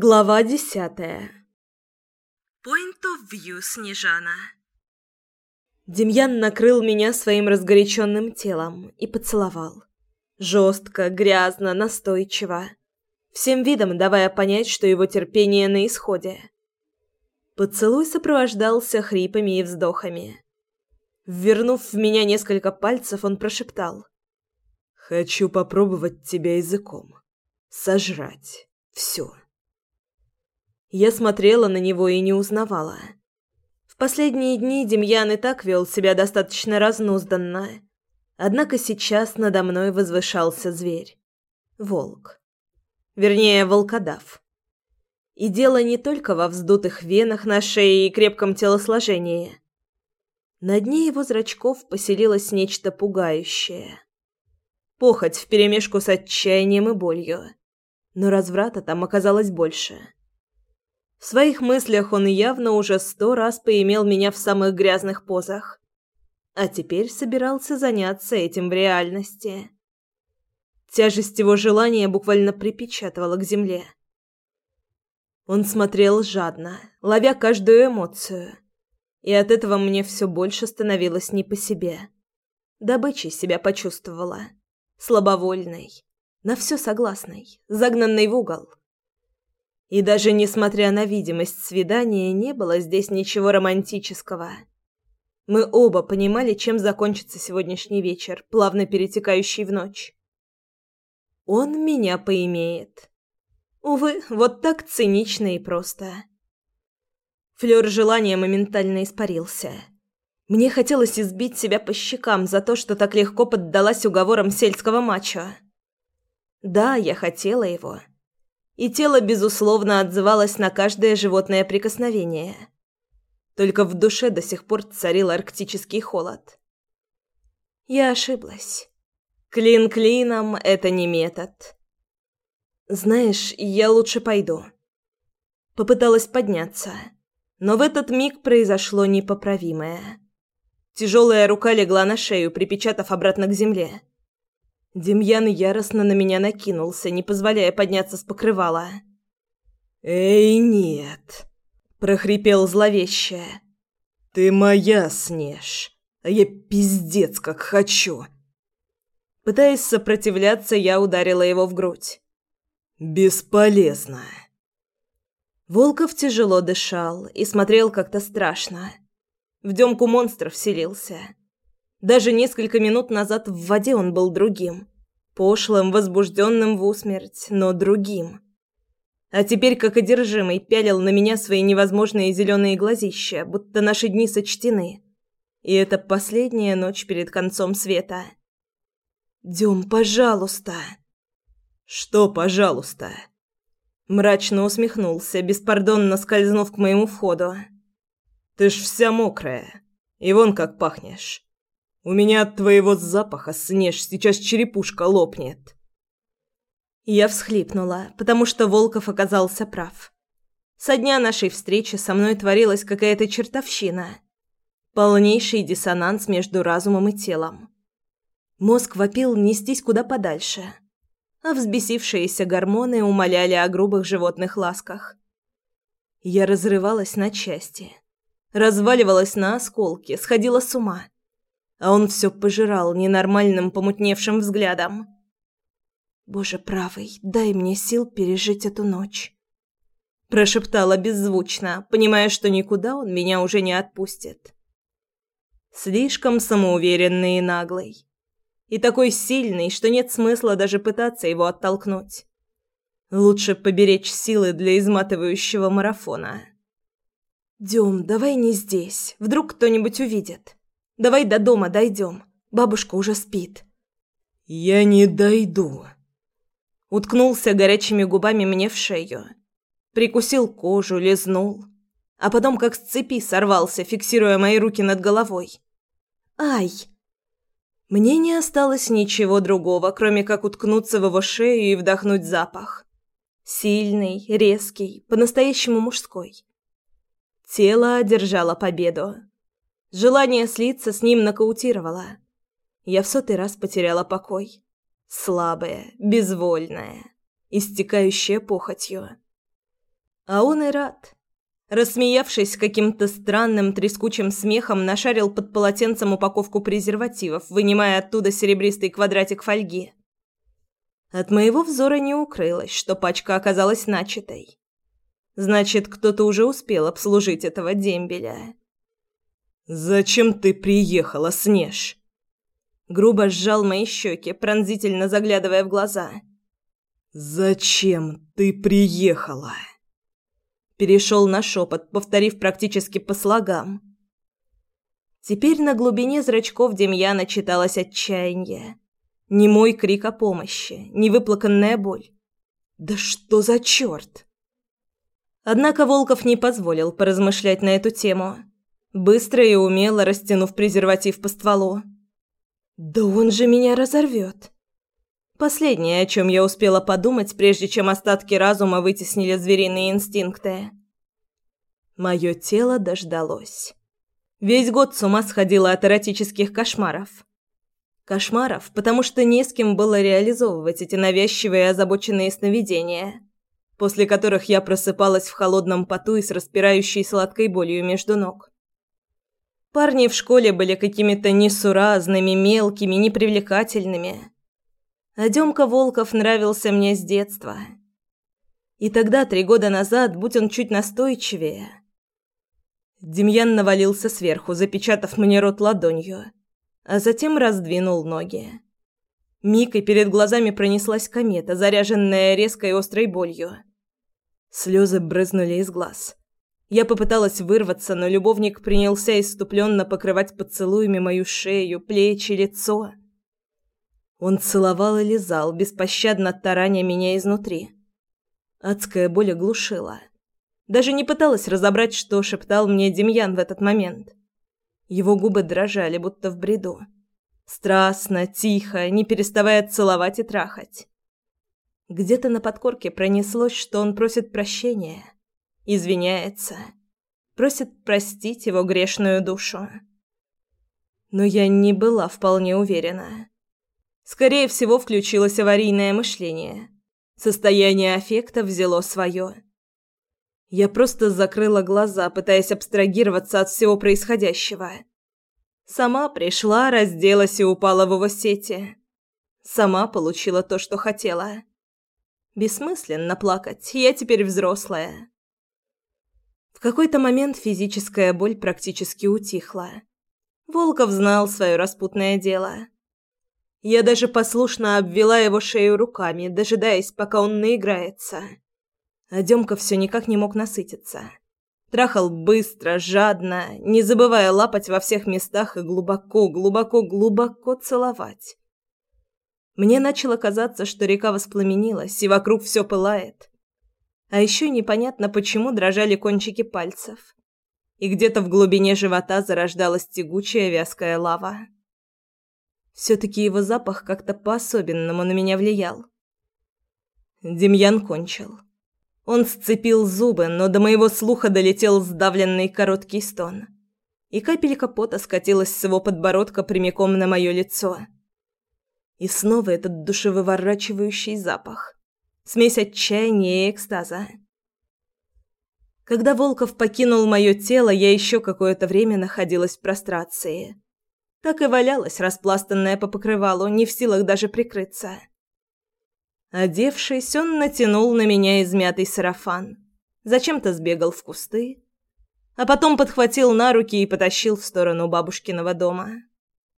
Глава десятая. Point of view, Снежана. Демьян накрыл меня своим разгоряченным телом и поцеловал. Жестко, грязно, настойчиво. Всем видом давая понять, что его терпение на исходе. Поцелуй сопровождался хрипами и вздохами. Ввернув в меня несколько пальцев, он прошептал. «Хочу попробовать тебя языком. Сожрать. Все». Я смотрела на него и не узнавала. В последние дни Демьян и так вел себя достаточно разнузданно. Однако сейчас надо мной возвышался зверь. Волк. Вернее, волкодав. И дело не только во вздутых венах на шее и крепком телосложении. На дне его зрачков поселилось нечто пугающее. Похоть вперемешку с отчаянием и болью. Но разврата там оказалось больше. В своих мыслях он явно уже сто раз поимел меня в самых грязных позах. А теперь собирался заняться этим в реальности. Тяжесть его желания буквально припечатывала к земле. Он смотрел жадно, ловя каждую эмоцию. И от этого мне все больше становилось не по себе. Добычей себя почувствовала. Слабовольной. На все согласной. Загнанной в угол. И даже несмотря на видимость свидания, не было здесь ничего романтического. Мы оба понимали, чем закончится сегодняшний вечер, плавно перетекающий в ночь. Он меня поимеет. Увы, вот так цинично и просто. Флёр желания моментально испарился. Мне хотелось избить себя по щекам за то, что так легко поддалась уговорам сельского мачо. Да, я хотела его и тело, безусловно, отзывалось на каждое животное прикосновение. Только в душе до сих пор царил арктический холод. Я ошиблась. Клин клином — это не метод. Знаешь, я лучше пойду. Попыталась подняться, но в этот миг произошло непоправимое. Тяжелая рука легла на шею, припечатав обратно к земле. Демьян яростно на меня накинулся, не позволяя подняться с покрывала. «Эй, нет!» – прохрипел зловеще. «Ты моя, Снеж, а я пиздец как хочу!» Пытаясь сопротивляться, я ударила его в грудь. «Бесполезно!» Волков тяжело дышал и смотрел как-то страшно. В демку монстров селился. Даже несколько минут назад в воде он был другим. Пошлым, возбужденным в усмерть, но другим. А теперь, как одержимый, пялил на меня свои невозможные зеленые глазища, будто наши дни сочтены. И это последняя ночь перед концом света. «Дем, пожалуйста!» «Что «пожалуйста»?» Мрачно усмехнулся, беспардонно скользнув к моему входу. «Ты ж вся мокрая. И вон как пахнешь. У меня от твоего запаха, Снеж, сейчас черепушка лопнет. Я всхлипнула, потому что Волков оказался прав. Со дня нашей встречи со мной творилась какая-то чертовщина. Полнейший диссонанс между разумом и телом. Мозг вопил нестись куда подальше, а взбесившиеся гормоны умоляли о грубых животных ласках. Я разрывалась на части, разваливалась на осколки, сходила с ума а он все пожирал ненормальным помутневшим взглядом. «Боже правый, дай мне сил пережить эту ночь», – прошептала беззвучно, понимая, что никуда он меня уже не отпустит. Слишком самоуверенный и наглый. И такой сильный, что нет смысла даже пытаться его оттолкнуть. Лучше поберечь силы для изматывающего марафона. «Дем, давай не здесь. Вдруг кто-нибудь увидит». Давай до дома дойдем. Бабушка уже спит». «Я не дойду». Уткнулся горячими губами мне в шею. Прикусил кожу, лизнул. А потом как с цепи сорвался, фиксируя мои руки над головой. «Ай!» Мне не осталось ничего другого, кроме как уткнуться в его шею и вдохнуть запах. Сильный, резкий, по-настоящему мужской. Тело одержало победу. Желание слиться с ним нокаутировало. Я в сотый раз потеряла покой. Слабая, безвольная, истекающая похотью. А он и рад. Рассмеявшись каким-то странным трескучим смехом, нашарил под полотенцем упаковку презервативов, вынимая оттуда серебристый квадратик фольги. От моего взора не укрылось, что пачка оказалась начатой. Значит, кто-то уже успел обслужить этого дембеля. «Зачем ты приехала, Снеж?» Грубо сжал мои щеки, пронзительно заглядывая в глаза. «Зачем ты приехала?» Перешел на шепот, повторив практически по слогам. Теперь на глубине зрачков Демьяна читалось отчаяние. Не мой крик о помощи, не выплаканная боль. Да что за черт? Однако Волков не позволил поразмышлять на эту тему, быстро и умело растянув презерватив по стволу. Да он же меня разорвет. Последнее, о чем я успела подумать, прежде чем остатки разума вытеснили звериные инстинкты. Мое тело дождалось. Весь год с ума сходила от эротических кошмаров. Кошмаров, потому что не с кем было реализовывать эти навязчивые и озабоченные сновидения, после которых я просыпалась в холодном поту и с распирающей сладкой болью между ног. Парни в школе были какими-то несуразными, мелкими, непривлекательными а Демка Волков нравился мне с детства. И тогда, три года назад, будь он чуть настойчивее... Демьян навалился сверху, запечатав мне рот ладонью, а затем раздвинул ноги. Миг, и перед глазами пронеслась комета, заряженная резкой острой болью. Слезы брызнули из глаз. Я попыталась вырваться, но любовник принялся иступленно покрывать поцелуями мою шею, плечи, лицо. Он целовал и лизал, беспощадно тараня меня изнутри. Адская боль оглушила. Даже не пыталась разобрать, что шептал мне Демьян в этот момент. Его губы дрожали, будто в бреду. Страстно, тихо, не переставая целовать и трахать. Где-то на подкорке пронеслось, что он просит прощения, извиняется, просит простить его грешную душу. Но я не была вполне уверена. Скорее всего, включилось аварийное мышление. Состояние аффекта взяло свое. Я просто закрыла глаза, пытаясь абстрагироваться от всего происходящего. Сама пришла, разделась и упала в его сети. Сама получила то, что хотела. Бессмысленно плакать, я теперь взрослая. В какой-то момент физическая боль практически утихла. Волков знал свое распутное дело. Я даже послушно обвела его шею руками, дожидаясь, пока он наиграется. А Демка все никак не мог насытиться. Трахал быстро, жадно, не забывая лапать во всех местах и глубоко, глубоко, глубоко целовать. Мне начало казаться, что река воспламенилась, и вокруг все пылает. А еще непонятно, почему дрожали кончики пальцев. И где-то в глубине живота зарождалась тягучая вязкая лава. Все-таки его запах как-то по-особенному на меня влиял. Демьян кончил. Он сцепил зубы, но до моего слуха долетел сдавленный короткий стон. И капелька пота скатилась с его подбородка прямиком на мое лицо. И снова этот душевыворачивающий запах. Смесь отчаяния и экстаза. Когда Волков покинул мое тело, я еще какое-то время находилась в прострации так и валялась, распластанная по покрывалу, не в силах даже прикрыться. Одевшись, он натянул на меня измятый сарафан, зачем-то сбегал в кусты, а потом подхватил на руки и потащил в сторону бабушкиного дома.